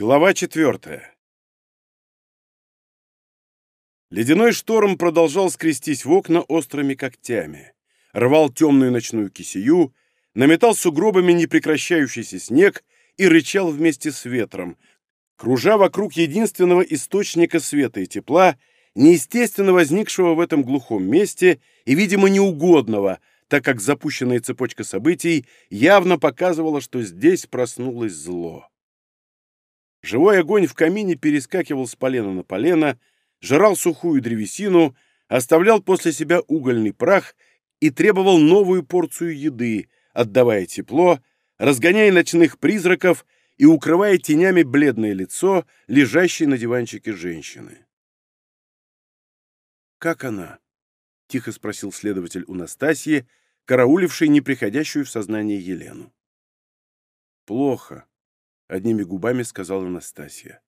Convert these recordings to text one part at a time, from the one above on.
Глава четвертая. Ледяной шторм продолжал скрестись в окна острыми когтями, рвал темную ночную кисею, наметал сугробами непрекращающийся снег и рычал вместе с ветром, кружа вокруг единственного источника света и тепла, неестественно возникшего в этом глухом месте и, видимо, неугодного, так как запущенная цепочка событий явно показывала, что здесь проснулось зло. Живой огонь в камине перескакивал с полена на полено, жрал сухую древесину, оставлял после себя угольный прах и требовал новую порцию еды, отдавая тепло, разгоняя ночных призраков и укрывая тенями бледное лицо, лежащее на диванчике женщины. «Как она?» — тихо спросил следователь у Настасьи, караулившей неприходящую в сознание Елену. «Плохо», — одними губами сказала Настасья.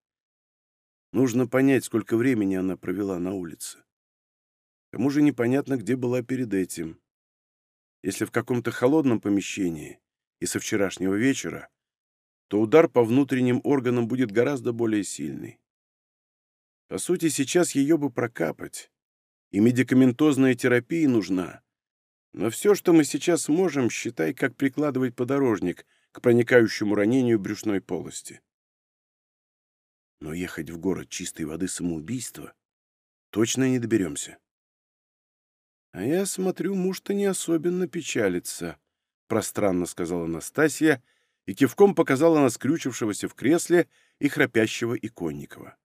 «Нужно понять, сколько времени она провела на улице. К тому же непонятно, где была перед этим. Если в каком-то холодном помещении и со вчерашнего вечера, то удар по внутренним органам будет гораздо более сильный. По сути, сейчас ее бы прокапать, и медикаментозная терапия нужна. Но все, что мы сейчас можем, считай, как прикладывать подорожник — к проникающему ранению брюшной полости. Но ехать в город чистой воды самоубийства точно не доберемся. А я смотрю, муж-то не особенно печалится, пространно сказала Настасья и кивком показала на скрючившегося в кресле и храпящего Иконникова.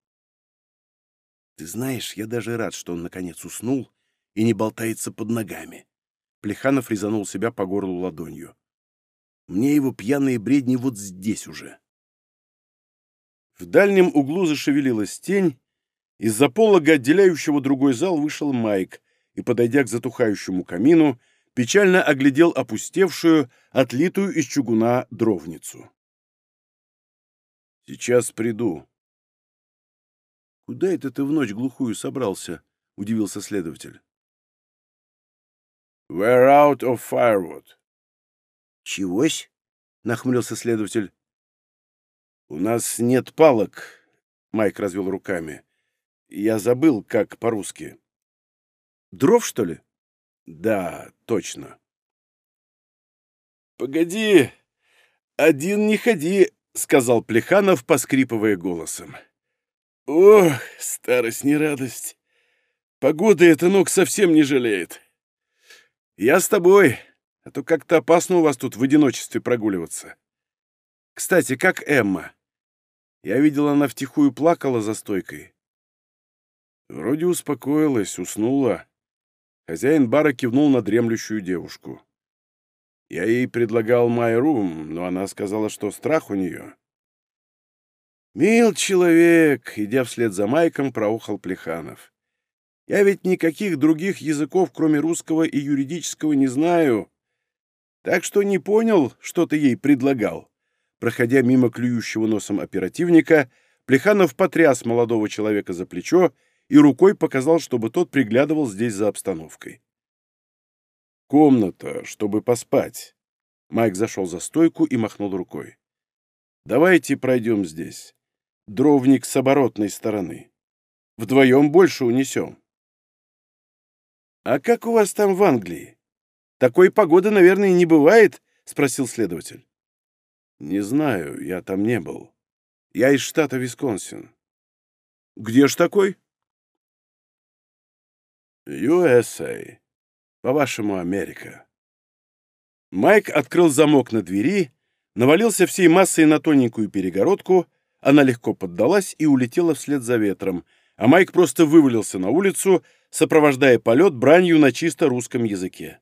Ты знаешь, я даже рад, что он наконец уснул и не болтается под ногами. Плеханов резанул себя по горлу ладонью. Мне его пьяные бредни вот здесь уже. В дальнем углу зашевелилась тень, из-за полога, отделяющего другой зал, вышел Майк и, подойдя к затухающему камину, печально оглядел опустевшую, отлитую из чугуна дровницу. «Сейчас приду». «Куда это ты в ночь глухую собрался?» — удивился следователь. «We're out of firewood», «Чегось?» — нахмурился следователь. «У нас нет палок», — Майк развел руками. «Я забыл, как по-русски». «Дров, что ли?» «Да, точно». «Погоди, один не ходи», — сказал Плеханов, поскрипывая голосом. «Ох, старость не радость. Погода эта ног совсем не жалеет. Я с тобой, а то как-то опасно у вас тут в одиночестве прогуливаться. Кстати, как Эмма? Я видел, она втихую плакала за стойкой. Вроде успокоилась, уснула. Хозяин бара кивнул на дремлющую девушку. Я ей предлагал Майрум, но она сказала, что страх у нее. «Мил человек!» — идя вслед за Майком, проухал Плеханов. «Я ведь никаких других языков, кроме русского и юридического, не знаю. Так что не понял, что ты ей предлагал. Проходя мимо клюющего носом оперативника, Плеханов потряс молодого человека за плечо и рукой показал, чтобы тот приглядывал здесь за обстановкой. «Комната, чтобы поспать». Майк зашел за стойку и махнул рукой. «Давайте пройдем здесь. Дровник с оборотной стороны. Вдвоем больше унесем». «А как у вас там в Англии? Такой погоды, наверное, не бывает?» — спросил следователь. «Не знаю, я там не был. Я из штата Висконсин». «Где ж такой?» USA. По-вашему, Америка. Майк открыл замок на двери, навалился всей массой на тоненькую перегородку, она легко поддалась и улетела вслед за ветром, а Майк просто вывалился на улицу, сопровождая полет бранью на чисто русском языке.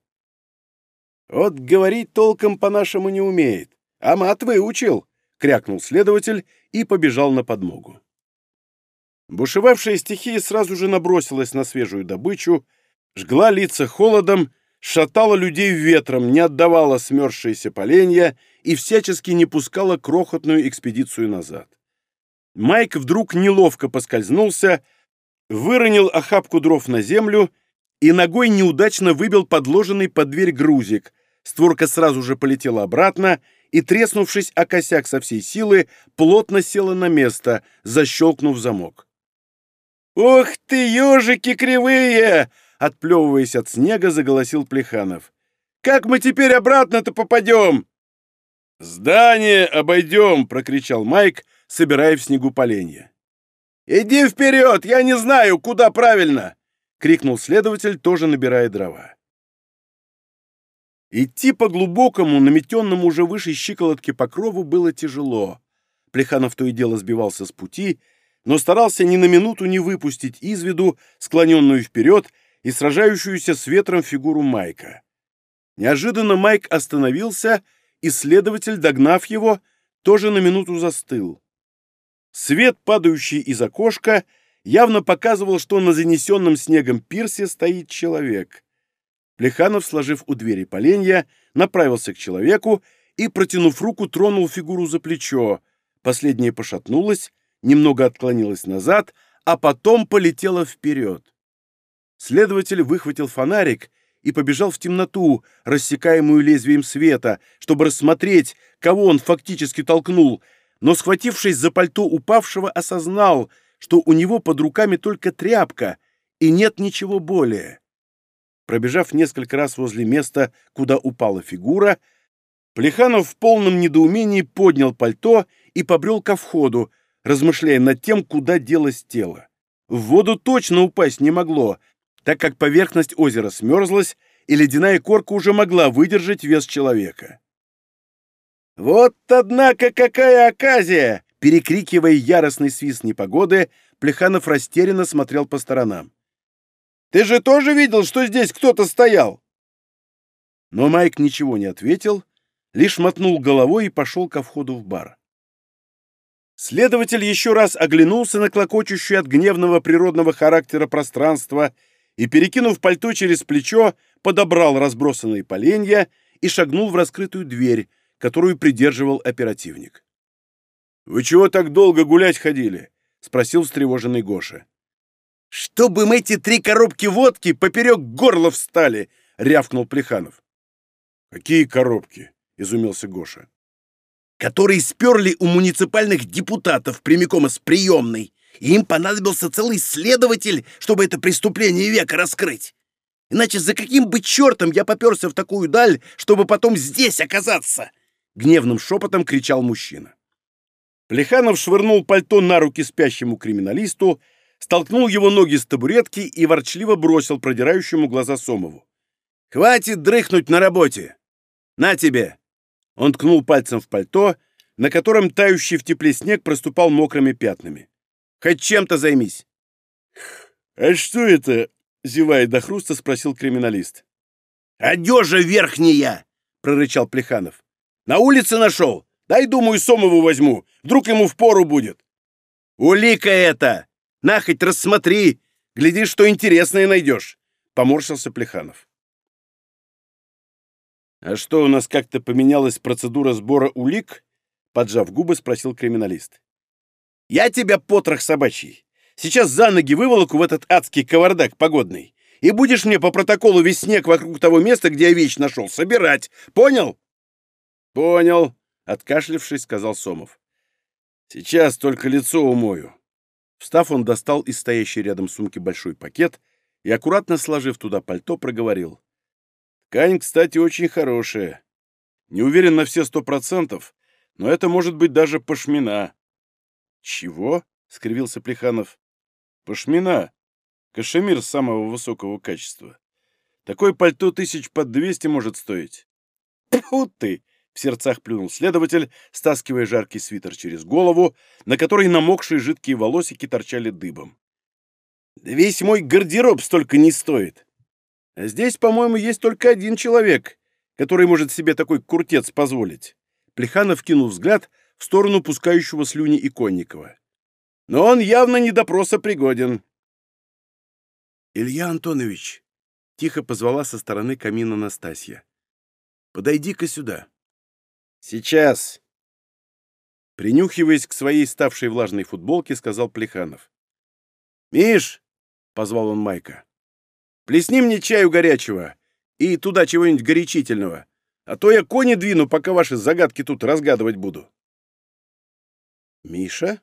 «Вот говорить толком по-нашему не умеет, а мат выучил», — крякнул следователь и побежал на подмогу. Бушевавшая стихия сразу же набросилась на свежую добычу, жгла лица холодом, шатала людей ветром, не отдавала смерзшиеся поленья и всячески не пускала крохотную экспедицию назад. Майк вдруг неловко поскользнулся, выронил охапку дров на землю и ногой неудачно выбил подложенный под дверь грузик. Створка сразу же полетела обратно, и, треснувшись о косяк со всей силы, плотно села на место, защелкнув замок. «Ух ты, ежики кривые!» — отплевываясь от снега, заголосил Плеханов. «Как мы теперь обратно-то попадем?» «Здание обойдем!» — прокричал Майк, собирая в снегу поленья. «Иди вперед! Я не знаю, куда правильно!» — крикнул следователь, тоже набирая дрова. Идти по глубокому, наметенному уже выше щиколотки покрову было тяжело. Плеханов то и дело сбивался с пути, но старался ни на минуту не выпустить из виду склоненную вперед и сражающуюся с ветром фигуру Майка. Неожиданно Майк остановился, и следователь, догнав его, тоже на минуту застыл. Свет, падающий из окошка, явно показывал, что на занесенном снегом пирсе стоит человек. Плеханов, сложив у двери поленья, направился к человеку и, протянув руку, тронул фигуру за плечо. Последняя пошатнулась, немного отклонилась назад, а потом полетела вперед. Следователь выхватил фонарик и побежал в темноту, рассекаемую лезвием света, чтобы рассмотреть, кого он фактически толкнул, но, схватившись за пальто упавшего, осознал, что у него под руками только тряпка и нет ничего более. Пробежав несколько раз возле места, куда упала фигура, Плеханов в полном недоумении поднял пальто и побрел ко входу, размышляя над тем, куда делось тело. В воду точно упасть не могло, так как поверхность озера смерзлась, и ледяная корка уже могла выдержать вес человека. «Вот, однако, какая оказия!» Перекрикивая яростный свист непогоды, Плеханов растерянно смотрел по сторонам. Ты же тоже видел, что здесь кто-то стоял?» Но Майк ничего не ответил, лишь мотнул головой и пошел ко входу в бар. Следователь еще раз оглянулся на клокочущее от гневного природного характера пространство и, перекинув пальто через плечо, подобрал разбросанные поленья и шагнул в раскрытую дверь, которую придерживал оперативник. «Вы чего так долго гулять ходили?» — спросил встревоженный Гоша. «Чтобы мы эти три коробки водки поперек горла встали!» — рявкнул Плеханов. «Какие коробки?» — изумился Гоша. «Которые сперли у муниципальных депутатов прямиком из приемной. И им понадобился целый следователь, чтобы это преступление века раскрыть. Иначе за каким бы чертом я поперся в такую даль, чтобы потом здесь оказаться?» Гневным шепотом кричал мужчина. Плеханов швырнул пальто на руки спящему криминалисту, столкнул его ноги с табуретки и ворчливо бросил продирающему глаза Сомову. «Хватит дрыхнуть на работе! На тебе!» Он ткнул пальцем в пальто, на котором тающий в тепле снег проступал мокрыми пятнами. «Хоть чем-то займись!» «А что это?» — зевая до хруста, спросил криминалист. «Одежа верхняя!» — прорычал Плеханов. «На улице нашел! Дай, думаю, Сомову возьму. Вдруг ему впору будет!» «Улика это!» На, хоть рассмотри! Гляди, что интересное найдешь!» — поморщился Плеханов. «А что, у нас как-то поменялась процедура сбора улик?» — поджав губы, спросил криминалист. «Я тебя, потрох собачий! Сейчас за ноги выволоку в этот адский кавардак погодный, и будешь мне по протоколу весь снег вокруг того места, где я вещь нашел, собирать. Понял?» «Понял», — откашлившись, сказал Сомов. «Сейчас только лицо умою. Встав, он достал из стоящей рядом сумки большой пакет и, аккуратно сложив туда пальто, проговорил. «Ткань, кстати, очень хорошая. Не уверен на все сто процентов, но это может быть даже пашмина». «Чего?» — скривился Плеханов. «Пашмина. Кашемир самого высокого качества. Такое пальто тысяч под двести может стоить». «Тьфу ты!» В сердцах плюнул следователь, стаскивая жаркий свитер через голову, на которой намокшие жидкие волосики торчали дыбом. «Да весь мой гардероб столько не стоит. А здесь, по-моему, есть только один человек, который может себе такой куртец позволить». Плеханов кинул взгляд в сторону пускающего слюни Иконникова. «Но он явно не допроса пригоден». «Илья Антонович», — тихо позвала со стороны камина Настасья, — «подойди-ка сюда». «Сейчас!» Принюхиваясь к своей ставшей влажной футболке, сказал Плеханов. «Миш!» — позвал он Майка. «Плесни мне чаю горячего и туда чего-нибудь горячительного, А то я кони двину, пока ваши загадки тут разгадывать буду. «Миша?»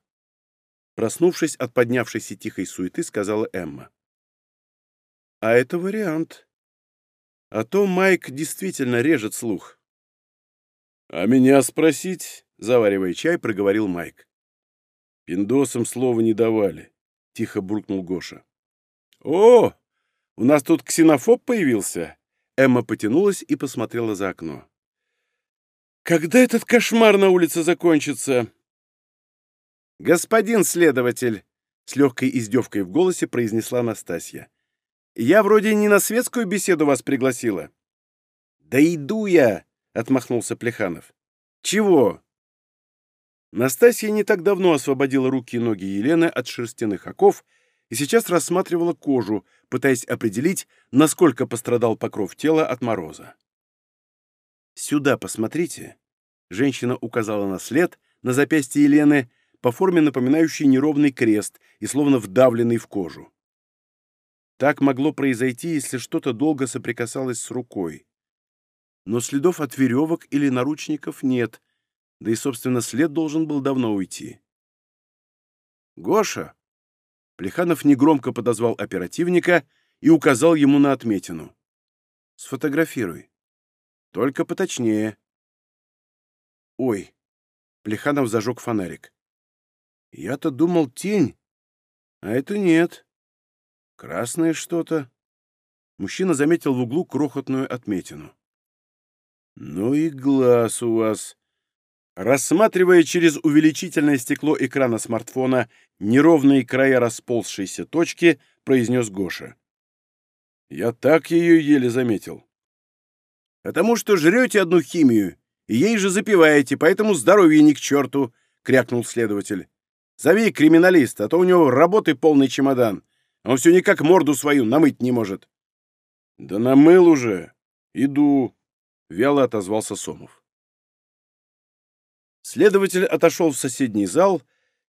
Проснувшись от поднявшейся тихой суеты, сказала Эмма. «А это вариант. А то Майк действительно режет слух». «А меня спросить?» — заваривая чай, проговорил Майк. «Пиндосам слова не давали», — тихо буркнул Гоша. «О, у нас тут ксенофоб появился!» Эмма потянулась и посмотрела за окно. «Когда этот кошмар на улице закончится?» «Господин следователь!» — с легкой издевкой в голосе произнесла Настасья. «Я вроде не на светскую беседу вас пригласила». «Да иду я!» — отмахнулся Плеханов. «Чего?» Настасья не так давно освободила руки и ноги Елены от шерстяных оков и сейчас рассматривала кожу, пытаясь определить, насколько пострадал покров тела от мороза. «Сюда посмотрите», — женщина указала на след на запястье Елены, по форме напоминающий неровный крест и словно вдавленный в кожу. Так могло произойти, если что-то долго соприкасалось с рукой но следов от веревок или наручников нет, да и, собственно, след должен был давно уйти. «Гоша!» Плеханов негромко подозвал оперативника и указал ему на отметину. «Сфотографируй. Только поточнее». «Ой!» Плеханов зажег фонарик. «Я-то думал тень, а это нет. Красное что-то». Мужчина заметил в углу крохотную отметину. «Ну и глаз у вас!» Рассматривая через увеличительное стекло экрана смартфона неровные края расползшейся точки, произнес Гоша. «Я так ее еле заметил». «Потому что жрете одну химию, и ей же запиваете, поэтому здоровье ни к черту», — крякнул следователь. «Зови криминалиста, а то у него работы полный чемодан. Он все никак морду свою намыть не может». «Да намыл уже. Иду», вяло отозвался Сомов. Следователь отошел в соседний зал,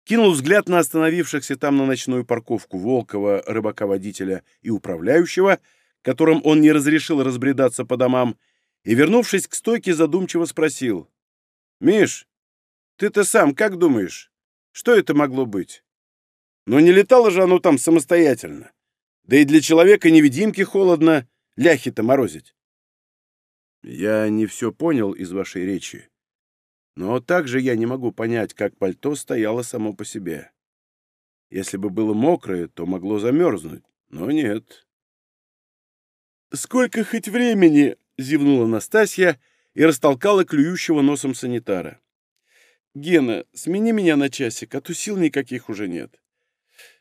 кинул взгляд на остановившихся там на ночную парковку Волкова, рыбака-водителя и управляющего, которым он не разрешил разбредаться по домам, и, вернувшись к стойке, задумчиво спросил. «Миш, ты-то сам как думаешь, что это могло быть? Но не летало же оно там самостоятельно. Да и для человека-невидимки холодно, ляхи-то морозить. Я не все понял из вашей речи. Но также я не могу понять, как пальто стояло само по себе. Если бы было мокрое, то могло замерзнуть, но нет. «Сколько хоть времени?» — зевнула Настасья и растолкала клюющего носом санитара. «Гена, смени меня на часик, а то сил никаких уже нет.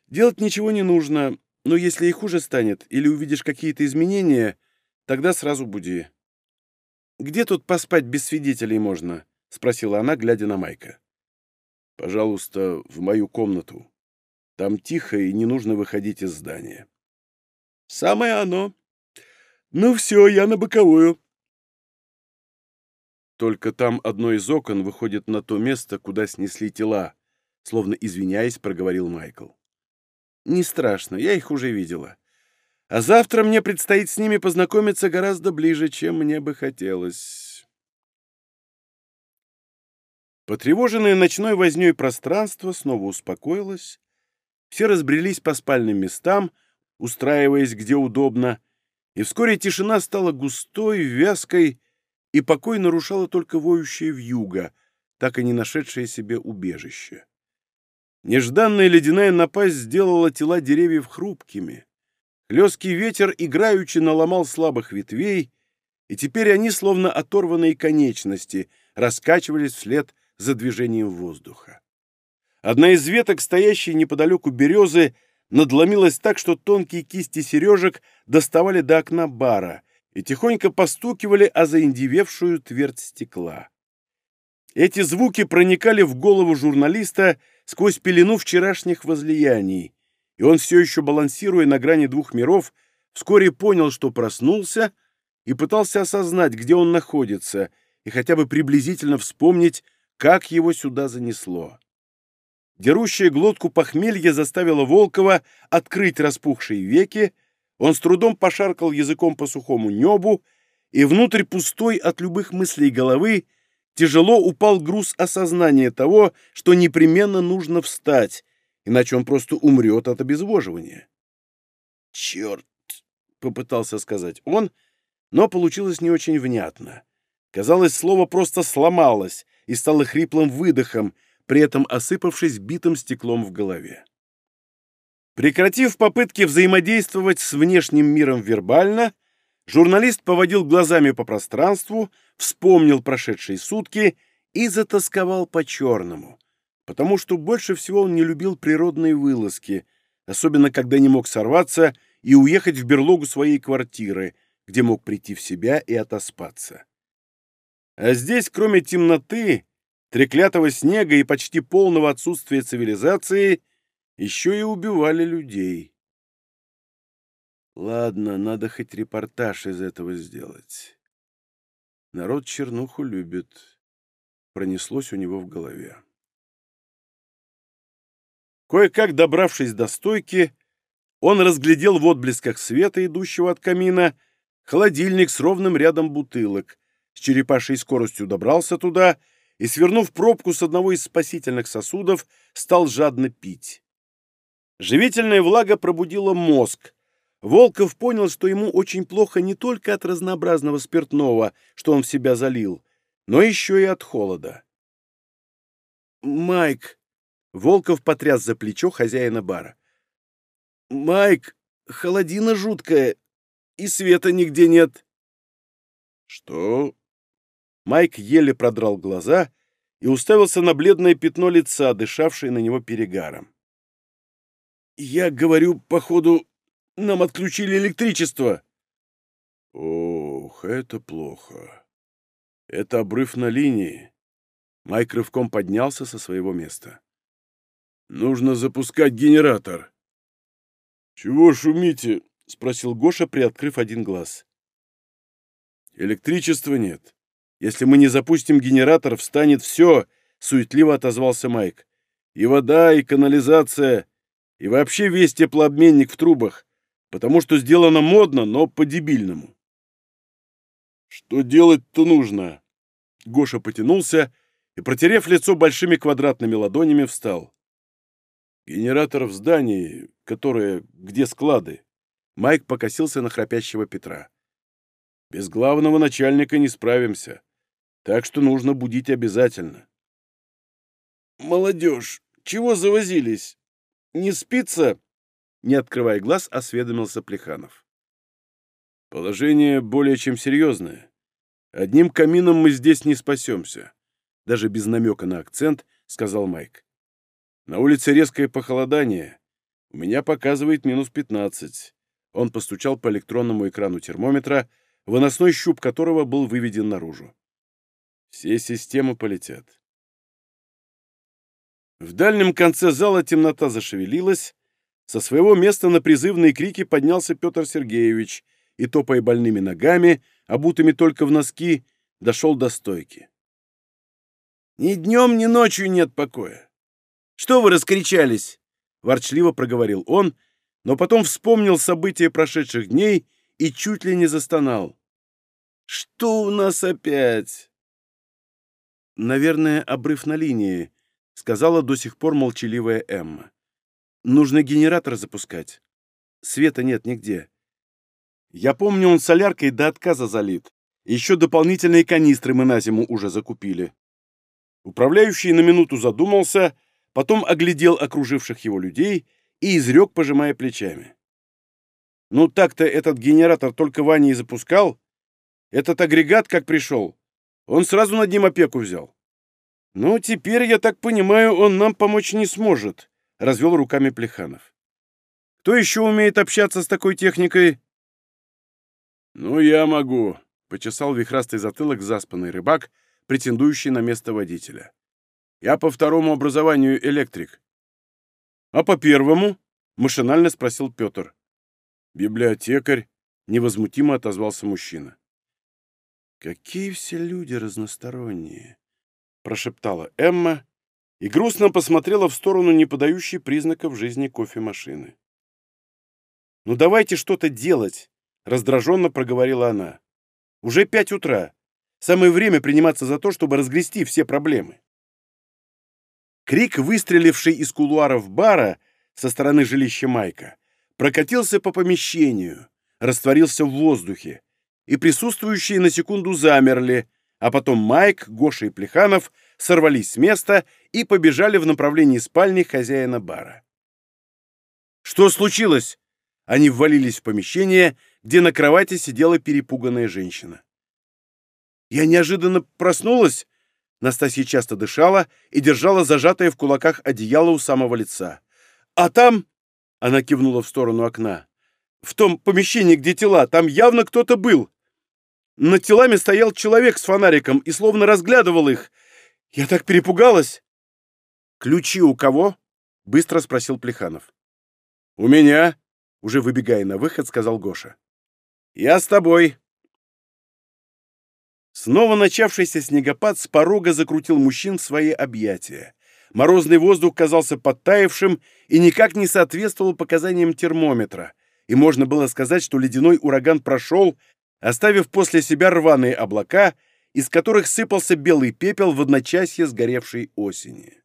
Делать ничего не нужно, но если и хуже станет или увидишь какие-то изменения, тогда сразу буди». «Где тут поспать без свидетелей можно?» — спросила она, глядя на Майка. «Пожалуйста, в мою комнату. Там тихо и не нужно выходить из здания». «Самое оно. Ну все, я на боковую». Только там одно из окон выходит на то место, куда снесли тела, словно извиняясь, проговорил Майкл. «Не страшно, я их уже видела. А завтра мне предстоит с ними познакомиться гораздо ближе, чем мне бы хотелось. Потревоженное ночной вознёй пространство снова успокоилось. Все разбрелись по спальным местам, устраиваясь где удобно, и вскоре тишина стала густой, вязкой, и покой нарушала только воющая вьюга, так и не нашедшая себе убежище. Нежданная ледяная напасть сделала тела деревьев хрупкими. Хлесткий ветер играючи наломал слабых ветвей, и теперь они, словно оторванные конечности, раскачивались вслед за движением воздуха. Одна из веток, стоящей неподалеку березы, надломилась так, что тонкие кисти сережек доставали до окна бара и тихонько постукивали о заиндевевшую твердь стекла. Эти звуки проникали в голову журналиста сквозь пелену вчерашних возлияний, и он все еще, балансируя на грани двух миров, вскоре понял, что проснулся, и пытался осознать, где он находится, и хотя бы приблизительно вспомнить, как его сюда занесло. Дерущая глотку похмелье заставило Волкова открыть распухшие веки, он с трудом пошаркал языком по сухому небу и внутрь пустой от любых мыслей головы тяжело упал груз осознания того, что непременно нужно встать, иначе он просто умрет от обезвоживания. «Черт!» — попытался сказать он, но получилось не очень внятно. Казалось, слово просто сломалось и стало хриплым выдохом, при этом осыпавшись битым стеклом в голове. Прекратив попытки взаимодействовать с внешним миром вербально, журналист поводил глазами по пространству, вспомнил прошедшие сутки и затасковал по-черному, потому что больше всего он не любил природные вылазки, особенно когда не мог сорваться и уехать в берлогу своей квартиры, где мог прийти в себя и отоспаться. А здесь, кроме темноты, треклятого снега и почти полного отсутствия цивилизации, еще и убивали людей. Ладно, надо хоть репортаж из этого сделать. Народ чернуху любит. Пронеслось у него в голове. Кое-как добравшись до стойки, он разглядел в отблесках света, идущего от камина, холодильник с ровным рядом бутылок, с черепашей скоростью добрался туда и, свернув пробку с одного из спасительных сосудов, стал жадно пить. Живительная влага пробудила мозг. Волков понял, что ему очень плохо не только от разнообразного спиртного, что он в себя залил, но еще и от холода. «Майк!» — Волков потряс за плечо хозяина бара. «Майк, холодина жуткая, и света нигде нет». «Что?» Майк еле продрал глаза и уставился на бледное пятно лица, дышавшее на него перегаром. «Я говорю, походу, нам отключили электричество». «Ох, это плохо. Это обрыв на линии». Майк рывком поднялся со своего места. «Нужно запускать генератор». «Чего шумите?» — спросил Гоша, приоткрыв один глаз. «Электричества нет. Если мы не запустим генератор, встанет все, — суетливо отозвался Майк. И вода, и канализация, и вообще весь теплообменник в трубах, потому что сделано модно, но по-дебильному. Что делать-то нужно? Гоша потянулся и, протерев лицо большими квадратными ладонями, встал. Генератор в здании, которое... где склады? Майк покосился на храпящего Петра. Без главного начальника не справимся так что нужно будить обязательно. «Молодежь, чего завозились? Не спится?» Не открывая глаз, осведомился Плеханов. «Положение более чем серьезное. Одним камином мы здесь не спасемся», даже без намека на акцент, сказал Майк. «На улице резкое похолодание. У меня показывает минус пятнадцать». Он постучал по электронному экрану термометра, выносной щуп которого был выведен наружу. Все системы полетят. В дальнем конце зала темнота зашевелилась. Со своего места на призывные крики поднялся Петр Сергеевич и, топая больными ногами, обутыми только в носки, дошел до стойки. «Ни днем, ни ночью нет покоя. Что вы раскричались?» — ворчливо проговорил он, но потом вспомнил события прошедших дней и чуть ли не застонал. «Что у нас опять?» «Наверное, обрыв на линии», — сказала до сих пор молчаливая Эмма. «Нужно генератор запускать. Света нет нигде. Я помню, он соляркой до отказа залит. Еще дополнительные канистры мы на зиму уже закупили». Управляющий на минуту задумался, потом оглядел окруживших его людей и изрек, пожимая плечами. «Ну так-то этот генератор только Ваня и запускал. Этот агрегат как пришел, он сразу над ним опеку взял. «Ну, теперь, я так понимаю, он нам помочь не сможет», — развел руками Плеханов. «Кто еще умеет общаться с такой техникой?» «Ну, я могу», — почесал вихрастый затылок заспанный рыбак, претендующий на место водителя. «Я по второму образованию электрик». «А по первому?» — машинально спросил Петр. «Библиотекарь», — невозмутимо отозвался мужчина. «Какие все люди разносторонние!» — прошептала Эмма и грустно посмотрела в сторону не подающей признаков жизни кофемашины. «Ну давайте что-то делать!» — раздраженно проговорила она. Уже пять утра. Самое время приниматься за то, чтобы разгрести все проблемы. Крик, выстреливший из кулуаров бара со стороны жилища Майка, прокатился по помещению, растворился в воздухе, и присутствующие на секунду замерли, а потом Майк, Гоша и Плеханов сорвались с места и побежали в направлении спальни хозяина бара. «Что случилось?» Они ввалились в помещение, где на кровати сидела перепуганная женщина. «Я неожиданно проснулась!» Настасья часто дышала и держала зажатое в кулаках одеяло у самого лица. «А там...» — она кивнула в сторону окна. «В том помещении, где тела, там явно кто-то был. Над телами стоял человек с фонариком и словно разглядывал их. Я так перепугалась!» «Ключи у кого?» — быстро спросил Плеханов. «У меня», — уже выбегая на выход, сказал Гоша. «Я с тобой». Снова начавшийся снегопад с порога закрутил мужчин в свои объятия. Морозный воздух казался подтаявшим и никак не соответствовал показаниям термометра, и можно было сказать, что ледяной ураган прошел, оставив после себя рваные облака, из которых сыпался белый пепел в одночасье сгоревшей осени.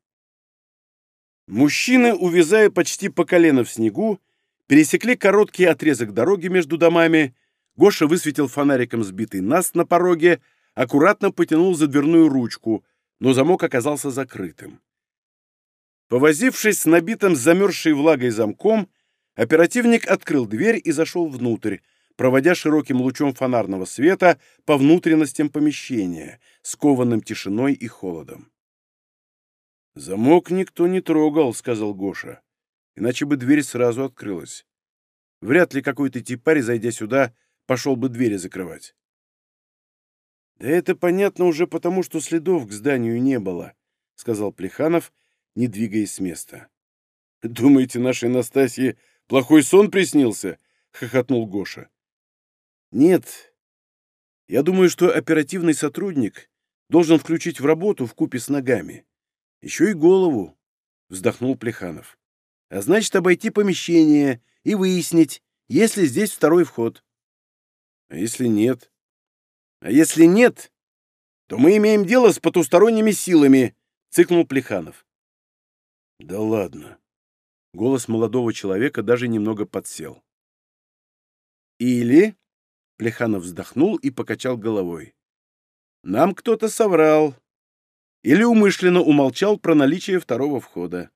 Мужчины, увязая почти по колено в снегу, пересекли короткий отрезок дороги между домами, Гоша высветил фонариком сбитый нас на пороге, аккуратно потянул за дверную ручку, но замок оказался закрытым. Повозившись с набитым замерзшей влагой замком, оперативник открыл дверь и зашел внутрь, проводя широким лучом фонарного света по внутренностям помещения, скованным тишиной и холодом. «Замок никто не трогал», — сказал Гоша. «Иначе бы дверь сразу открылась. Вряд ли какой-то типарь, зайдя сюда, пошел бы двери закрывать». «Да это понятно уже потому, что следов к зданию не было», — сказал Плеханов, не двигаясь с места. «Думаете, нашей Настасье плохой сон приснился?» — хохотнул Гоша. «Нет. Я думаю, что оперативный сотрудник должен включить в работу в купе с ногами. Еще и голову, — вздохнул Плеханов. А значит, обойти помещение и выяснить, есть ли здесь второй вход. А если нет? А если нет, то мы имеем дело с потусторонними силами, — цыкнул Плеханов. Да ладно. Голос молодого человека даже немного подсел. Или... Плеханов вздохнул и покачал головой. Нам кто-то соврал или умышленно умолчал про наличие второго входа.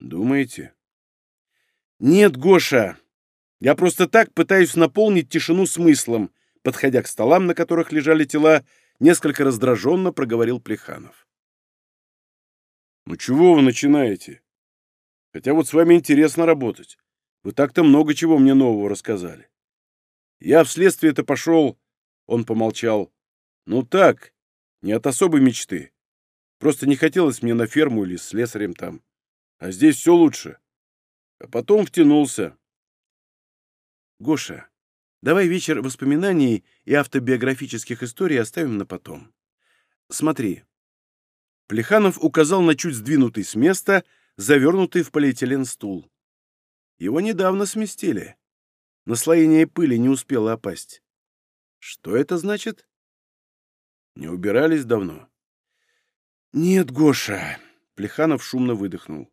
Думаете? Нет, Гоша. Я просто так пытаюсь наполнить тишину смыслом, подходя к столам, на которых лежали тела, несколько раздраженно проговорил Плеханов. Ну чего вы начинаете? Хотя вот с вами интересно работать. Вы так-то много чего мне нового рассказали. Я вследствие-то пошел, он помолчал. Ну так, не от особой мечты. Просто не хотелось мне на ферму или с слесарем там. А здесь все лучше. А потом втянулся. Гоша, давай вечер воспоминаний и автобиографических историй оставим на потом. Смотри. Плеханов указал на чуть сдвинутый с места, завернутый в полиэтилен стул. Его недавно сместили. Наслоение пыли не успело опасть. Что это значит? Не убирались давно. Нет, Гоша, Плеханов шумно выдохнул.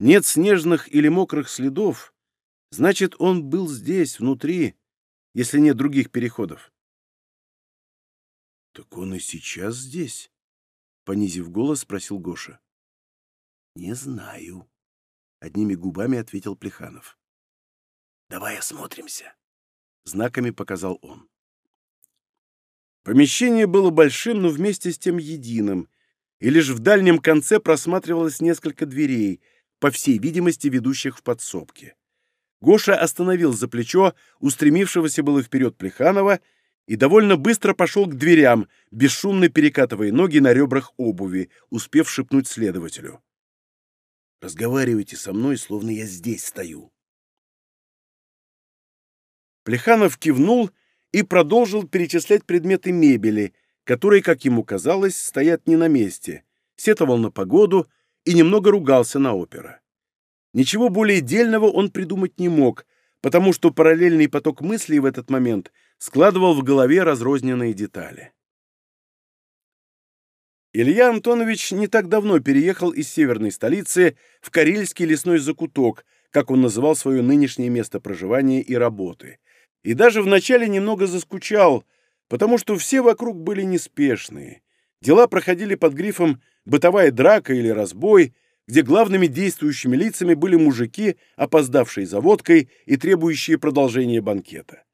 Нет снежных или мокрых следов, значит, он был здесь, внутри, если нет других переходов. Так он и сейчас здесь? Понизив голос, спросил Гоша. Не знаю, одними губами ответил Плеханов. Давай осмотримся. Знаками показал он. Помещение было большим, но вместе с тем единым, и лишь в дальнем конце просматривалось несколько дверей, по всей видимости, ведущих в подсобки. Гоша остановил за плечо устремившегося было вперед Плеханова и довольно быстро пошел к дверям, бесшумно перекатывая ноги на ребрах обуви, успев шепнуть следователю. «Разговаривайте со мной, словно я здесь стою». Плеханов кивнул и продолжил перечислять предметы мебели, которые, как ему казалось, стоят не на месте, сетовал на погоду и немного ругался на опера. Ничего более дельного он придумать не мог, потому что параллельный поток мыслей в этот момент складывал в голове разрозненные детали. Илья Антонович не так давно переехал из северной столицы в Карельский лесной закуток, как он называл свое нынешнее место проживания и работы. И даже вначале немного заскучал, потому что все вокруг были неспешные. Дела проходили под грифом «бытовая драка» или «разбой», где главными действующими лицами были мужики, опоздавшие за водкой и требующие продолжения банкета.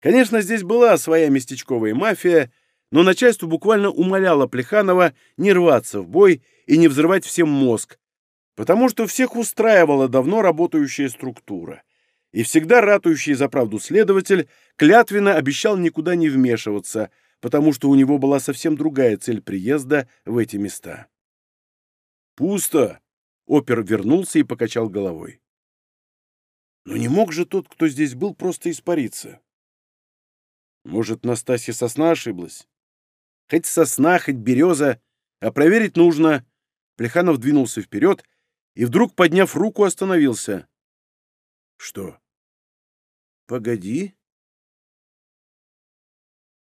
Конечно, здесь была своя местечковая мафия, но начальство буквально умоляло Плеханова не рваться в бой и не взрывать всем мозг, потому что всех устраивала давно работающая структура. И всегда ратующий за правду следователь клятвенно обещал никуда не вмешиваться, потому что у него была совсем другая цель приезда в эти места. «Пусто!» — опер вернулся и покачал головой. Но не мог же тот, кто здесь был, просто испариться. Может, Настасья сосна ошиблась? Хоть сосна, хоть береза, а проверить нужно. Плеханов двинулся вперед и вдруг, подняв руку, остановился. Что? Погоди.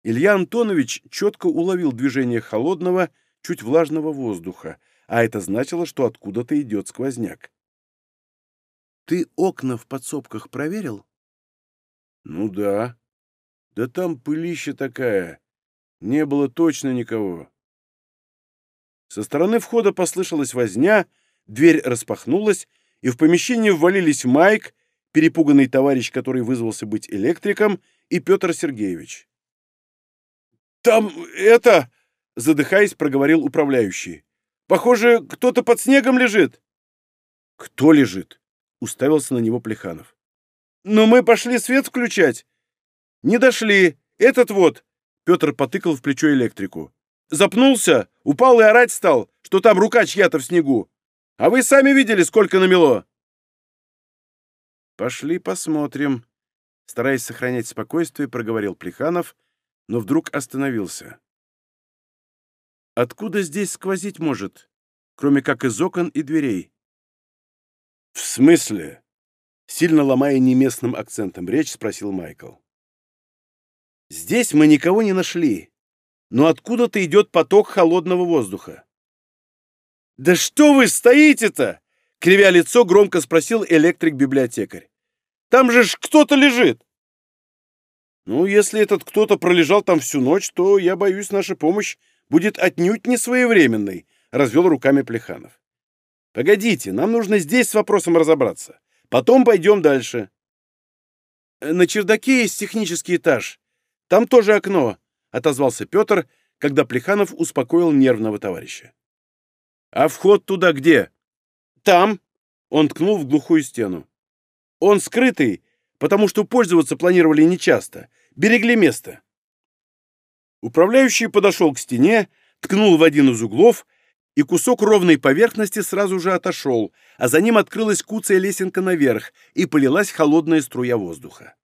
Илья Антонович четко уловил движение холодного, чуть влажного воздуха, а это значило, что откуда-то идет сквозняк. «Ты окна в подсобках проверил?» «Ну да. Да там пылища такая. Не было точно никого. Со стороны входа послышалась возня, дверь распахнулась, и в помещение ввалились Майк, перепуганный товарищ, который вызвался быть электриком, и Петр Сергеевич. «Там это...» — задыхаясь, проговорил управляющий. «Похоже, кто-то под снегом лежит». «Кто лежит?» — уставился на него Плеханов. «Но мы пошли свет включать». «Не дошли. Этот вот. Петр потыкал в плечо электрику. «Запнулся, упал и орать стал, что там рука чья-то в снегу. А вы сами видели, сколько намело?» «Пошли посмотрим», — стараясь сохранять спокойствие, проговорил Плеханов, но вдруг остановился. «Откуда здесь сквозить может, кроме как из окон и дверей?» «В смысле?» — сильно ломая неместным акцентом речь, спросил Майкл. Здесь мы никого не нашли, но откуда-то идет поток холодного воздуха. «Да что вы стоите-то?» — кривя лицо, громко спросил электрик-библиотекарь. «Там же ж кто-то лежит!» «Ну, если этот кто-то пролежал там всю ночь, то, я боюсь, наша помощь будет отнюдь не своевременной», — развел руками Плеханов. «Погодите, нам нужно здесь с вопросом разобраться. Потом пойдем дальше». «На чердаке есть технический этаж», там тоже окно, — отозвался Петр, когда Плеханов успокоил нервного товарища. «А вход туда где?» «Там!» — он ткнул в глухую стену. «Он скрытый, потому что пользоваться планировали нечасто. Берегли место». Управляющий подошел к стене, ткнул в один из углов, и кусок ровной поверхности сразу же отошел, а за ним открылась куцая лесенка наверх, и полилась холодная струя воздуха.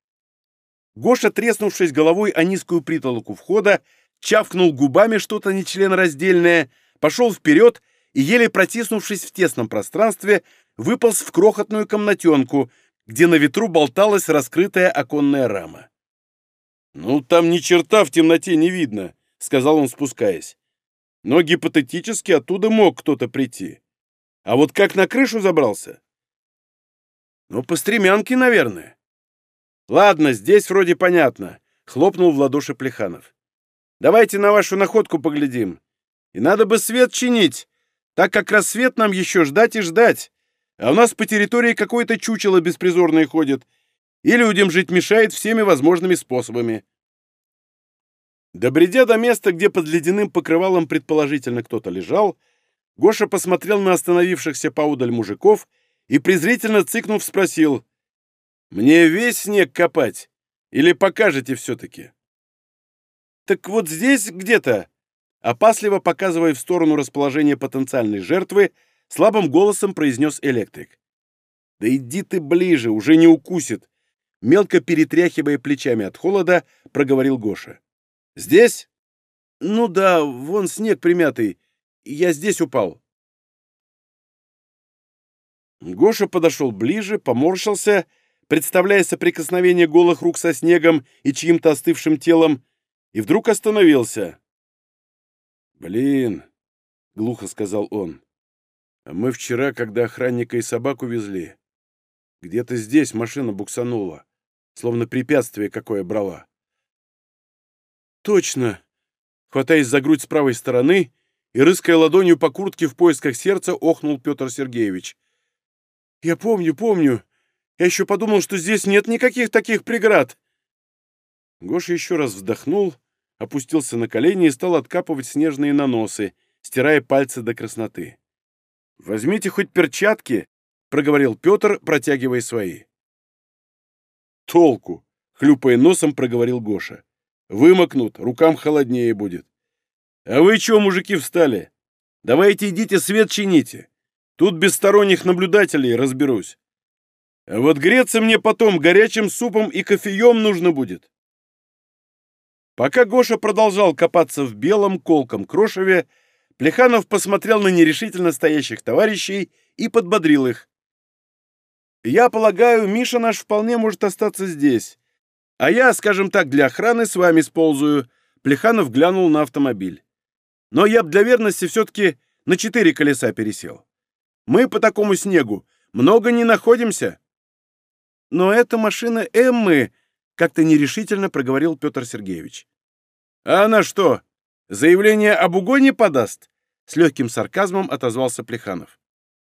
Гоша, треснувшись головой о низкую притолоку входа, чавкнул губами что-то нечленораздельное, пошел вперед и, еле протиснувшись в тесном пространстве, выполз в крохотную комнатенку, где на ветру болталась раскрытая оконная рама. «Ну, там ни черта в темноте не видно», — сказал он, спускаясь. «Но гипотетически оттуда мог кто-то прийти. А вот как на крышу забрался?» «Ну, по стремянке, наверное». «Ладно, здесь вроде понятно», — хлопнул в ладоши Плеханов. «Давайте на вашу находку поглядим. И надо бы свет чинить, так как рассвет нам еще ждать и ждать. А у нас по территории какое-то чучело беспризорное ходит, и людям жить мешает всеми возможными способами». Добредя до места, где под ледяным покрывалом предположительно кто-то лежал, Гоша посмотрел на остановившихся поудаль мужиков и, презрительно цыкнув, спросил — мне весь снег копать? Или покажете все-таки? Так вот здесь где-то, опасливо показывая в сторону расположения потенциальной жертвы, слабым голосом произнес электрик. Да иди ты ближе, уже не укусит. Мелко перетряхивая плечами от холода, проговорил Гоша. Здесь? Ну да, вон снег примятый. Я здесь упал. Гоша подошел ближе, поморщился представляя соприкосновение голых рук со снегом и чьим-то остывшим телом, и вдруг остановился. «Блин», — глухо сказал он, — «а мы вчера, когда охранника и собаку везли, где-то здесь машина буксанула, словно препятствие какое брала». «Точно!» Хватаясь за грудь с правой стороны и рыская ладонью по куртке в поисках сердца, охнул Петр Сергеевич. «Я помню, помню. Я еще подумал, что здесь нет никаких таких преград». Гоша еще раз вздохнул, опустился на колени и стал откапывать снежные наносы, стирая пальцы до красноты. «Возьмите хоть перчатки», — проговорил Петр, протягивая свои. «Толку!» — хлюпая носом, проговорил Гоша. «Вымокнут, рукам холоднее будет. А вы чего, мужики, встали? Давайте идите свет чините. Тут без сторонних наблюдателей разберусь. А вот греться мне потом горячим супом и кофеем нужно будет». Пока Гоша продолжал копаться в белом колком крошеве, Плеханов посмотрел на нерешительно стоящих товарищей и подбодрил их. «Я полагаю, Миша наш вполне может остаться здесь. А я, скажем так, для охраны с вами сползаю». Плеханов глянул на автомобиль. «Но я б для верности все-таки на четыре колеса пересел. Мы по такому снегу много не находимся». «Но это машина Эммы», — как-то нерешительно проговорил Петр Сергеевич. «А она что, заявление об угоне подаст?» С легким сарказмом отозвался Плеханов.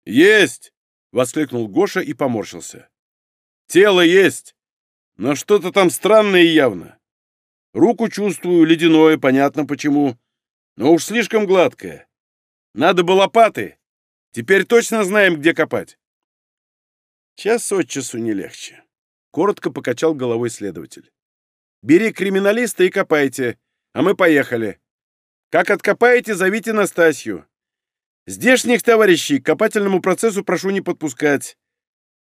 «Есть!» — воскликнул Гоша и поморщился. «Тело есть, но что-то там странное явно. Руку чувствую, ледяное, понятно почему, но уж слишком гладкое. Надо бы лопаты. Теперь точно знаем, где копать». Час от часу не легче. Коротко покачал головой следователь. «Бери криминалиста и копайте, а мы поехали. Как откопаете, зовите Настасью. Здешних товарищей к копательному процессу прошу не подпускать.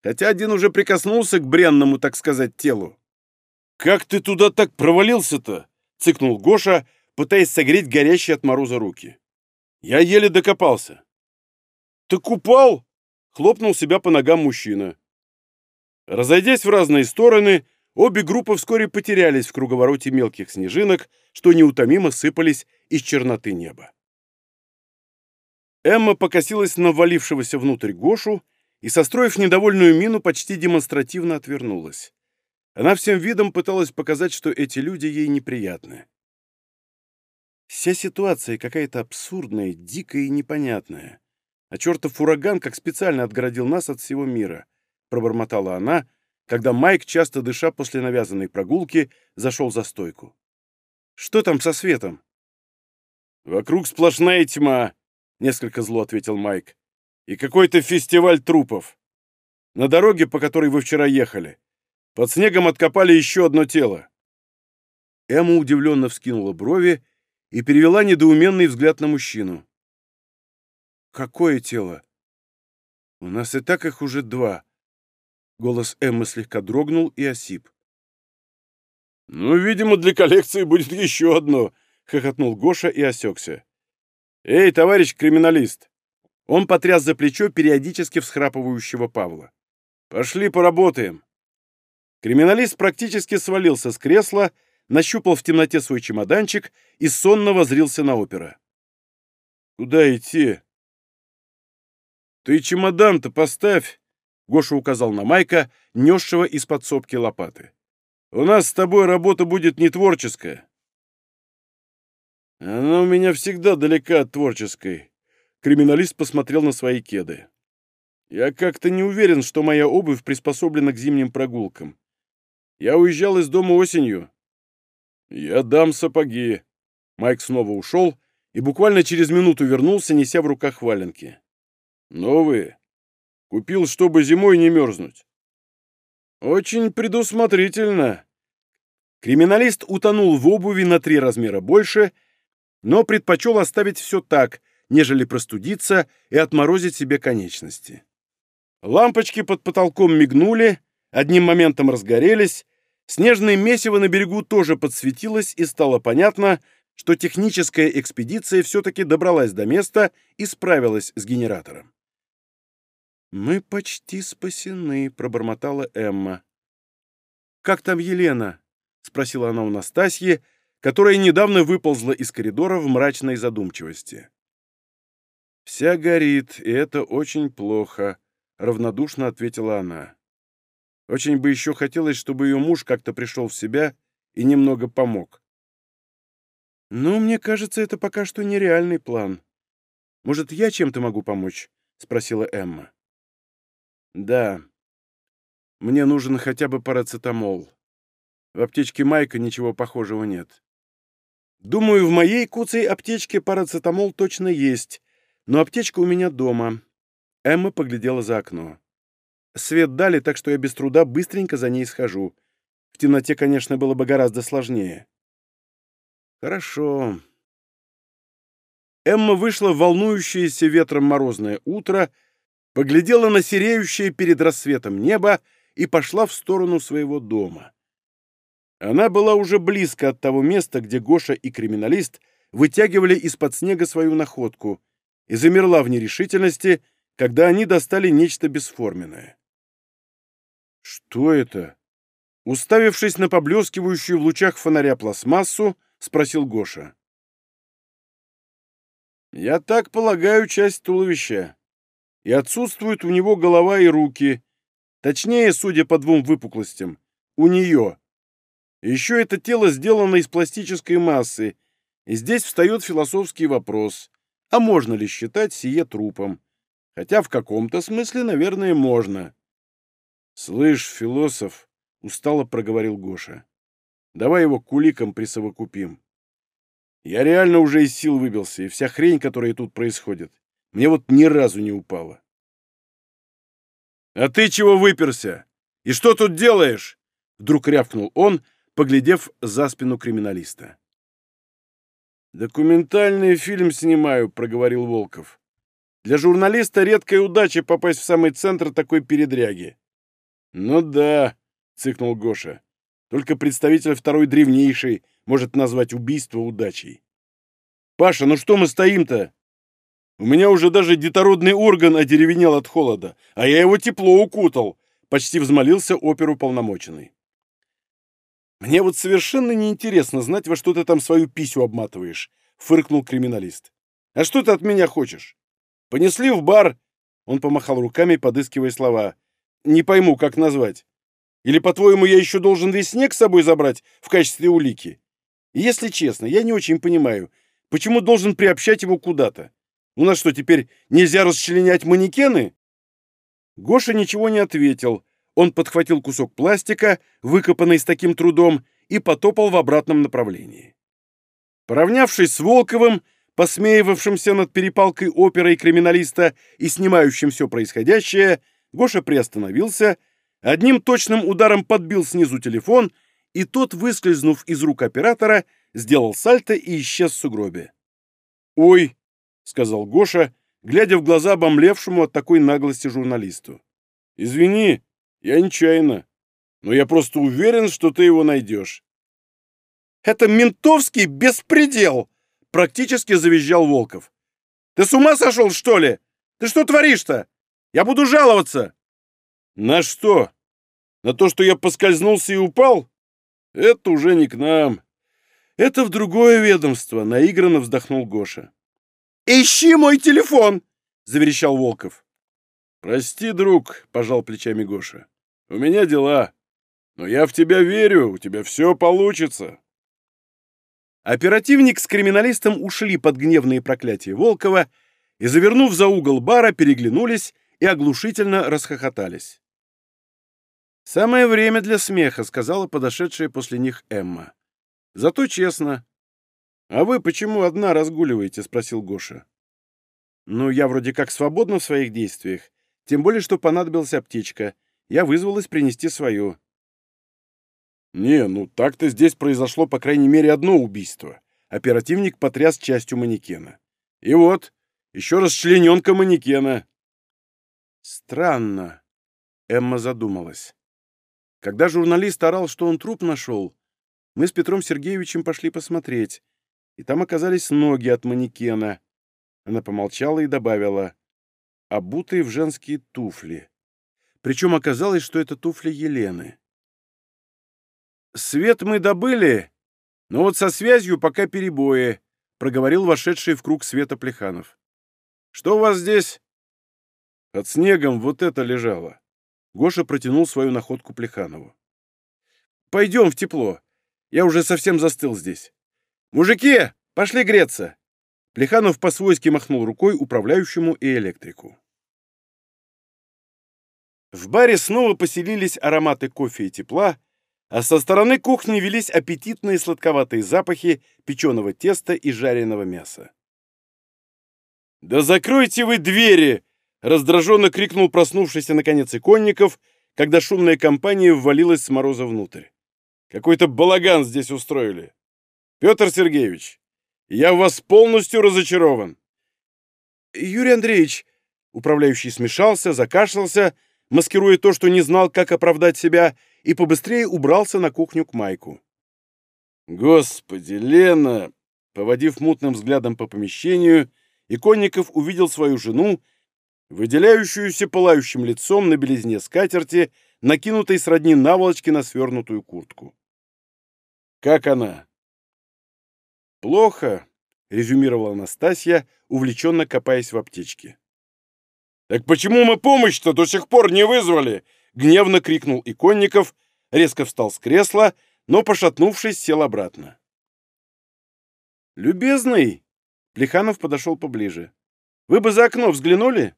Хотя один уже прикоснулся к бренному, так сказать, телу. «Как ты туда так провалился-то?» — цыкнул Гоша, пытаясь согреть горящие от мороза руки. «Я еле докопался». «Так упал!» — хлопнул себя по ногам мужчина. Разойдясь в разные стороны, обе группы вскоре потерялись в круговороте мелких снежинок, что неутомимо сыпались из черноты неба. Эмма покосилась на валившегося внутрь Гошу и, состроив недовольную мину, почти демонстративно отвернулась. Она всем видом пыталась показать, что эти люди ей неприятны. Вся ситуация какая-то абсурдная, дикая и непонятная. А чертов ураган как специально отгородил нас от всего мира —— пробормотала она, когда Майк, часто дыша после навязанной прогулки, зашел за стойку. «Что там со светом?» «Вокруг сплошная тьма», — несколько зло ответил Майк. «И какой-то фестиваль трупов. На дороге, по которой вы вчера ехали, под снегом откопали еще одно тело». Эмма удивленно вскинула брови и перевела недоуменный взгляд на мужчину. «Какое тело? У нас и так их уже два. Голос Эммы слегка дрогнул и осип. «Ну, видимо, для коллекции будет еще одно», — хохотнул Гоша и осекся. «Эй, товарищ криминалист!» Он потряс за плечо периодически всхрапывающего Павла. «Пошли поработаем». Криминалист практически свалился с кресла, нащупал в темноте свой чемоданчик и сонно возрился на опера. «Куда идти?» «Ты чемодан-то поставь!» Гоша указал на Майка, несшего из подсобки лопаты. «У нас с тобой работа будет не творческая». «Она у меня всегда далека от творческой», — криминалист посмотрел на свои кеды. «Я как-то не уверен, что моя обувь приспособлена к зимним прогулкам. Я уезжал из дома осенью». «Я дам сапоги». Майк снова ушел и буквально через минуту вернулся, неся в руках валенки. «Новые. Купил, чтобы зимой не мерзнуть. Очень предусмотрительно. Криминалист утонул в обуви на три размера больше, но предпочел оставить все так, нежели простудиться и отморозить себе конечности. Лампочки под потолком мигнули, одним моментом разгорелись, снежное месиво на берегу тоже подсветилось, и стало понятно, что техническая экспедиция все-таки добралась до места и справилась с генератором. «Мы почти спасены», — пробормотала Эмма. как там Елена?» — спросила она у Настасьи, которая недавно выползла из коридора в мрачной задумчивости. «Вся горит, и это очень плохо», — равнодушно ответила она. Очень бы еще хотелось, чтобы ее муж как-то пришел в себя и немного помог. «Ну, мне кажется, это пока что нереальный план. Может, я чем-то могу помочь?» — спросила Эмма. «Да. Мне нужен хотя бы парацетамол. В аптечке Майка ничего похожего нет. Думаю, в моей куцей аптечке парацетамол точно есть, но аптечка у меня дома». Эмма поглядела за окно. Свет дали, так что я без труда быстренько за ней схожу. В темноте, конечно, было бы гораздо сложнее. Хорошо. Эмма вышла в волнующееся ветром морозное утро, поглядела на сереющее перед рассветом небо и пошла в сторону своего дома. Она была уже близко от того места, где Гоша и криминалист вытягивали из-под снега свою находку, и замерла в нерешительности, когда они достали нечто бесформенное. «Что это?» Уставившись на поблескивающую в лучах фонаря пластмассу, спросил Гоша. «Я так полагаю, часть туловища. И отсутствуют у него голова и руки. Точнее, судя по двум выпуклостям, у нее. Еще это тело сделано из пластической массы, и здесь встает философский вопрос, а можно ли считать сие трупом? Хотя в каком-то смысле, наверное, можно. «Слышь, философ», — устало проговорил Гоша, — «давай его к уликам присовокупим. Я реально уже из сил выбился, и вся хрень, которая тут происходит, мне вот ни разу не упала». «А ты чего выперся? И что тут делаешь?» Вдруг рявкнул он, поглядев за спину криминалиста. «Документальный фильм снимаю», — проговорил Волков. «Для журналиста редкая удача попасть в самый центр такой передряги. «Ну да», — цыкнул Гоша. «Только представитель второй древнейшей может назвать убийство удачей». «Паша, ну что мы стоим-то? У меня уже даже детородный орган одеревенел от холода, а я его тепло укутал», — почти взмолился оперу полномоченный. «Мне вот совершенно неинтересно знать, во что ты там свою писю обматываешь», — фыркнул криминалист. «А что ты от меня хочешь? Понесли в бар...» Он помахал руками, подыскивая слова не пойму, как назвать. Или, по-твоему, я еще должен весь снег с собой забрать в качестве улики? Если честно, я не очень понимаю, почему должен приобщать его куда-то? У нас что, теперь нельзя расчленять манекены?» Гоша ничего не ответил. Он подхватил кусок пластика, выкопанный с таким трудом, и потопал в обратном направлении. Поравнявшись с Волковым, посмеивавшимся над перепалкой оперы и криминалиста и снимающим все происходящее, Гоша приостановился, одним точным ударом подбил снизу телефон, и тот, выскользнув из рук оператора, сделал сальто и исчез в сугробе. «Ой!» — сказал Гоша, глядя в глаза обомлевшему от такой наглости журналисту. «Извини, я нечаянно, но я просто уверен, что ты его найдешь». «Это ментовский беспредел!» — практически завизжал Волков. «Ты с ума сошел, что ли? Ты что творишь-то? Я буду жаловаться!» «На что? На то, что я поскользнулся и упал? Это уже не к нам. Это в другое ведомство», — наигранно вздохнул Гоша. «Ищи мой телефон!» — заверещал Волков. «Прости, друг», — пожал плечами Гоша. «У меня дела. Но я в тебя верю, у тебя все получится». Оперативник с криминалистом ушли под гневные проклятия Волкова и, завернув за угол бара, переглянулись и оглушительно расхохотались. «Самое время для смеха», — сказала подошедшая после них Эмма. «Зато честно». «А вы почему одна разгуливаете?» — спросил Гоша. «Ну, я вроде как свободна в своих действиях, тем более, что понадобилась аптечка. Я вызвалась принести свою». «Не, ну так-то здесь произошло по крайней мере одно убийство». Оперативник потряс частью манекена. «И вот, еще раз члененка манекена». Странно. Эмма задумалась. Когда журналист орал, что он труп нашел, мы с Петром Сергеевичем пошли посмотреть, и там оказались ноги от манекена. Она помолчала и добавила, обутые в женские туфли. Причем оказалось, что это туфли Елены. «Свет мы добыли, но вот со связью пока перебои», — проговорил вошедший в круг света Плеханов. «Что у вас здесь?» «Под снегом вот это лежало». Гоша протянул свою находку Плеханову. «Пойдем в тепло. Я уже совсем застыл здесь. Мужики, пошли греться!» Плеханов по-свойски махнул рукой управляющему и электрику. В баре снова поселились ароматы кофе и тепла, а со стороны кухни велись аппетитные сладковатые запахи печеного теста и жареного мяса. «Да закройте вы двери!» — раздраженно крикнул проснувшийся наконец иконников, когда шумная компания ввалилась с мороза внутрь. «Какой-то балаган здесь устроили! Петр Сергеевич, я в вас полностью разочарован!» «Юрий Андреевич!» — управляющий смешался, закашлялся, маскируя то, что не знал, как оправдать себя, и побыстрее убрался на кухню к Майку. «Господи, Лена!» Поводив мутным взглядом по помещению, Иконников увидел свою жену, выделяющуюся пылающим лицом на белизне скатерти, накинутой сродни наволочки на свернутую куртку. «Как она?» «Плохо», — резюмировала Анастасия, увлеченно копаясь в аптечке. «Так почему мы помощь-то до сих пор не вызвали?» — гневно крикнул Иконников, резко встал с кресла, но, пошатнувшись, сел обратно. «Любезный!» — Плеханов подошел поближе. «Вы бы за окно взглянули?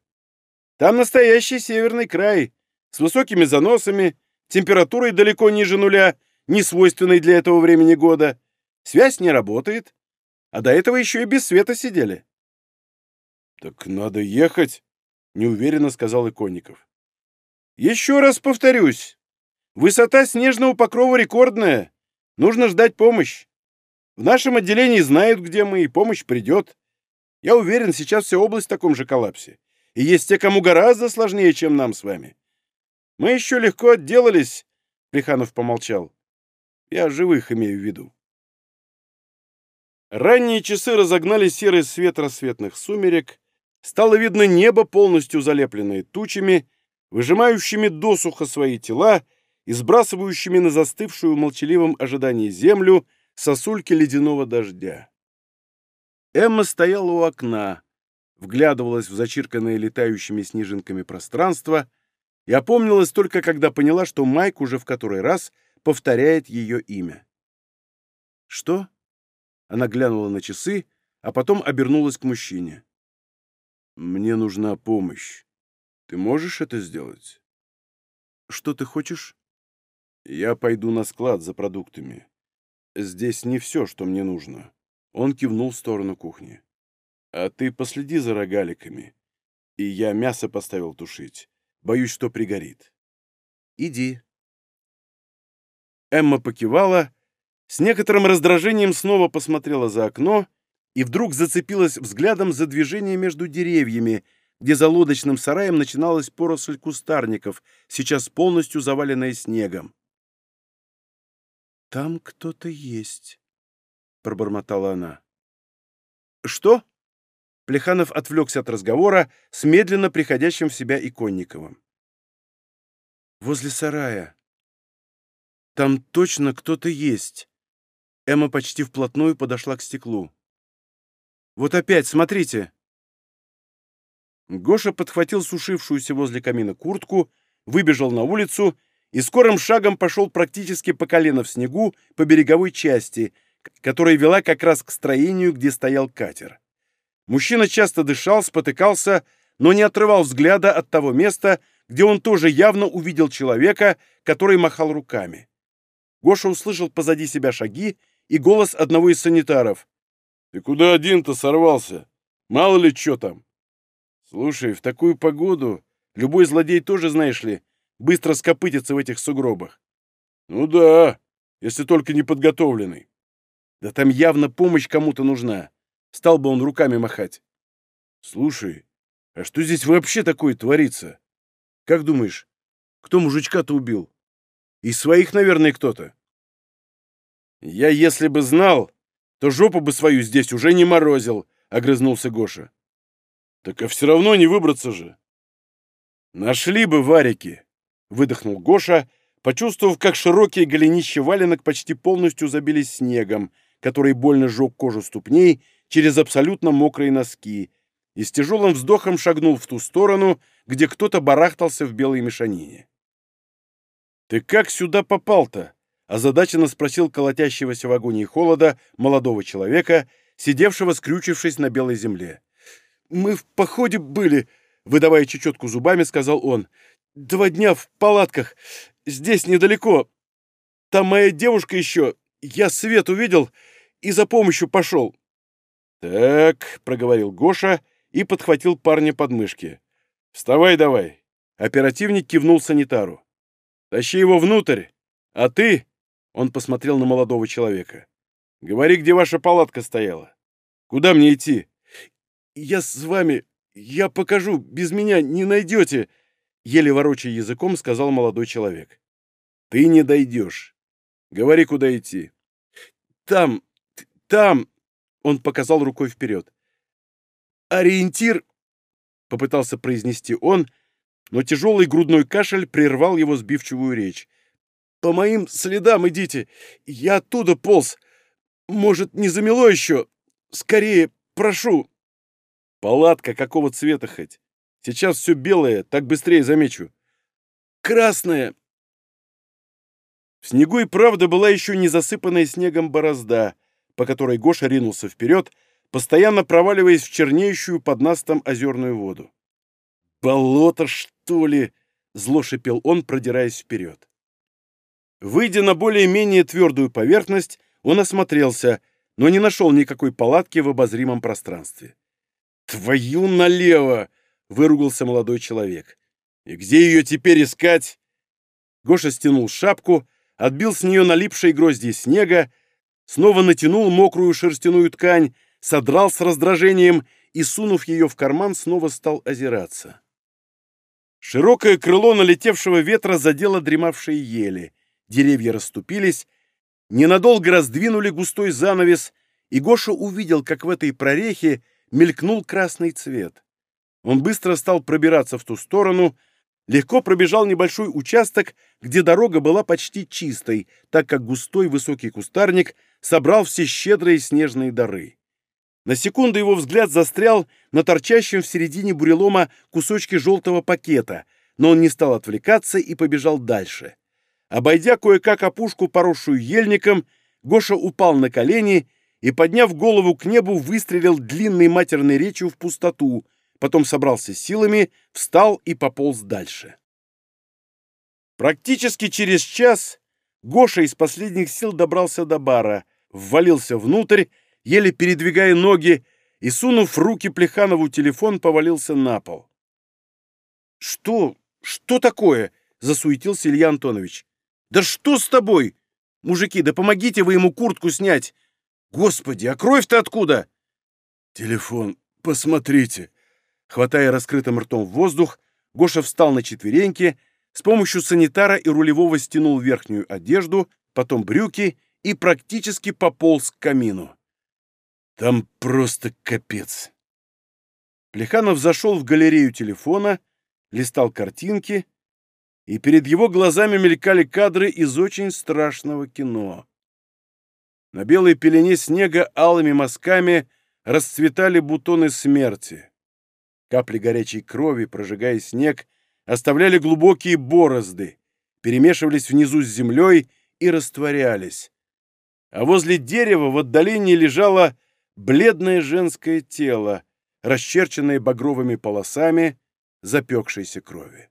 Там настоящий северный край, с высокими заносами, температурой далеко ниже нуля, не свойственной для этого времени года. Связь не работает, а до этого еще и без света сидели». «Так надо ехать», — неуверенно сказал Иконников. «Еще раз повторюсь. Высота снежного покрова рекордная. Нужно ждать помощь. В нашем отделении знают, где мы, и помощь придет. Я уверен, сейчас вся область в таком же коллапсе. И есть те, кому гораздо сложнее, чем нам с вами. Мы еще легко отделались, — Плеханов помолчал. Я живых имею в виду. Ранние часы разогнали серый свет рассветных сумерек, Стало видно небо, полностью залепленное тучами, выжимающими досуха свои тела и сбрасывающими на застывшую в молчаливом ожидании землю сосульки ледяного дождя. Эмма стояла у окна, вглядывалась в зачирканное летающими снежинками пространство и опомнилась только, когда поняла, что Майк уже в который раз повторяет ее имя. «Что?» Она глянула на часы, а потом обернулась к мужчине. Мне нужна помощь. Ты можешь это сделать? Что ты хочешь? Я пойду на склад за продуктами. Здесь не все, что мне нужно. Он кивнул в сторону кухни. А ты последи за рогаликами. И я мясо поставил тушить. Боюсь, что пригорит. Иди. Эмма покивала, с некоторым раздражением снова посмотрела за окно и вдруг зацепилась взглядом за движение между деревьями, где за лодочным сараем начиналась поросль кустарников, сейчас полностью заваленная снегом. «Там кто-то есть», — пробормотала она. «Что?» Плеханов отвлекся от разговора с медленно приходящим в себя Иконниковым. «Возле сарая. Там точно кто-то есть». Эмма почти вплотную подошла к стеклу. Вот опять, смотрите!» Гоша подхватил сушившуюся возле камина куртку, выбежал на улицу и скорым шагом пошел практически по колено в снегу по береговой части, которая вела как раз к строению, где стоял катер. Мужчина часто дышал, спотыкался, но не отрывал взгляда от того места, где он тоже явно увидел человека, который махал руками. Гоша услышал позади себя шаги и голос одного из санитаров. Ты куда один-то сорвался? Мало ли что там. Слушай, в такую погоду любой злодей тоже, знаешь ли, быстро скопытится в этих сугробах. Ну да, если только не подготовленный. Да там явно помощь кому-то нужна. Стал бы он руками махать. Слушай, а что здесь вообще такое творится? Как думаешь, кто мужичка-то убил? Из своих, наверное, кто-то. Я, если бы знал, то жопу бы свою здесь уже не морозил», — огрызнулся Гоша. «Так а все равно не выбраться же». «Нашли бы варики», — выдохнул Гоша, почувствовав, как широкие голенища валенок почти полностью забились снегом, который больно сжег кожу ступней через абсолютно мокрые носки, и с тяжелым вздохом шагнул в ту сторону, где кто-то барахтался в белой мешанине. «Ты как сюда попал-то?» — озадаченно спросил колотящегося в агонии холода молодого человека, сидевшего скрючившись на белой земле. «Мы в походе были», — выдавая чечетку зубами, сказал он. «Два дня в палатках. Здесь недалеко. Там моя девушка еще. Я свет увидел и за помощью пошел». «Так», — проговорил Гоша и подхватил парня под мышки. «Вставай давай!» Оперативник кивнул санитару. «Тащи его внутрь! А ты...» — он посмотрел на молодого человека. «Говори, где ваша палатка стояла. Куда мне идти?» «Я с вами. Я покажу. Без меня не найдете!» Еле ворочая языком, сказал молодой человек. «Ты не дойдешь. Говори, куда идти». «Там... там...» — он показал рукой вперед. «Ориентир попытался произнести он, но тяжелый грудной кашель прервал его сбивчивую речь. «По моим следам идите! Я оттуда полз! Может, не замело еще? Скорее, прошу!» «Палатка какого цвета хоть? Сейчас все белое, так быстрее замечу». «Красная!» В снегу и правда была еще не засыпанная снегом борозда, по которой Гоша ринулся вперед, постоянно проваливаясь в чернеющую под настом озерную воду. «Болото, что ли?» — зло шипел он, продираясь вперед. Выйдя на более-менее твердую поверхность, он осмотрелся, но не нашел никакой палатки в обозримом пространстве. «Твою налево!» — выругался молодой человек. «И где ее теперь искать?» Гоша стянул шапку, отбил с нее налипшие грозди снега, снова натянул мокрую шерстяную ткань, содрал с раздражением и, сунув ее в карман, снова стал озираться. Широкое крыло налетевшего ветра задело дремавшие ели, деревья расступились, ненадолго раздвинули густой занавес, и Гоша увидел, как в этой прорехе мелькнул красный цвет. Он быстро стал пробираться в ту сторону, легко пробежал небольшой участок, где дорога была почти чистой, так как густой высокий кустарник собрал все щедрые снежные дары. На секунду его взгляд застрял на торчащем в середине бурелома кусочке желтого пакета, но он не стал отвлекаться и побежал дальше. Обойдя кое-как опушку, поросшую ельником, Гоша упал на колени и, подняв голову к небу, выстрелил длинной матерной речью в пустоту, потом собрался силами, встал и пополз дальше. Практически через час Гоша из последних сил добрался до бара, ввалился внутрь еле передвигая ноги, и, сунув руки Плеханову телефон, повалился на пол. «Что? Что такое?» — засуетился Илья Антонович. «Да что с тобой? Мужики, да помогите вы ему куртку снять! Господи, а кровь-то откуда?» «Телефон, посмотрите!» Хватая раскрытым ртом в воздух, Гоша встал на четвереньки, с помощью санитара и рулевого стянул верхнюю одежду, потом брюки и практически пополз к камину. Там просто капец. Плеханов зашел в галерею телефона, листал картинки, и перед его глазами мелькали кадры из очень страшного кино. На белой пелене снега алыми мазками расцветали бутоны смерти. Капли горячей крови, прожигая снег, оставляли глубокие борозды, перемешивались внизу с землей и растворялись. А возле дерева в отдалении лежала бледное женское тело, расчерченное багровыми полосами запекшейся крови.